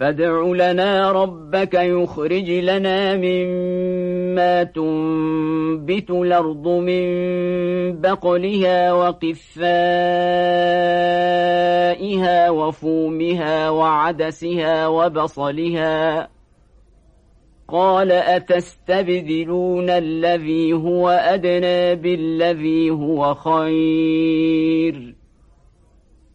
فادع لنا ربك يخرج لنا مما تنبت الأرض من بقلها وقفائها وفومها وعدسها وبصلها. قال أتستبدلون الذي هو أدنى بالذي هو خير؟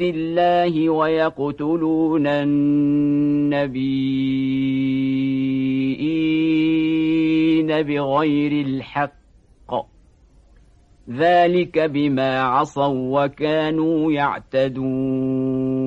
الله ويقتلون النبيين بغير الحق ذلك بما عصوا وكانوا يعتدون